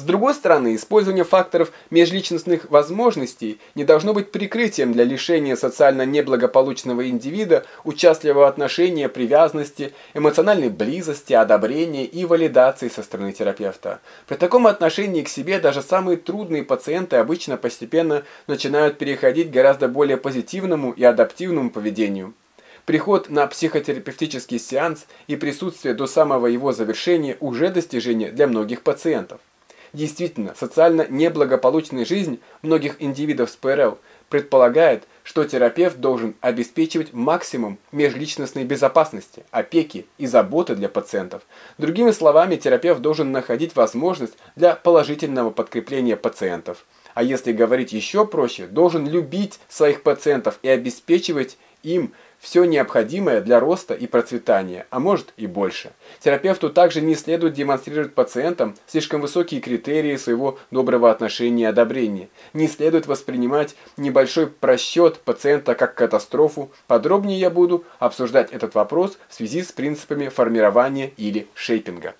С другой стороны, использование факторов межличностных возможностей не должно быть прикрытием для лишения социально неблагополучного индивида участливого отношения, привязанности, эмоциональной близости, одобрения и валидации со стороны терапевта. При таком отношении к себе даже самые трудные пациенты обычно постепенно начинают переходить к гораздо более позитивному и адаптивному поведению. Приход на психотерапевтический сеанс и присутствие до самого его завершения уже достижение для многих пациентов. Действительно, социально неблагополучная жизнь многих индивидов с ПРЛ предполагает, что терапевт должен обеспечивать максимум межличностной безопасности, опеки и заботы для пациентов. Другими словами, терапевт должен находить возможность для положительного подкрепления пациентов. А если говорить еще проще, должен любить своих пациентов и обеспечивать им все необходимое для роста и процветания, а может и больше. Терапевту также не следует демонстрировать пациентам слишком высокие критерии своего доброго отношения и одобрения. Не следует воспринимать небольшой просчет пациента как катастрофу. Подробнее я буду обсуждать этот вопрос в связи с принципами формирования или шейпинга.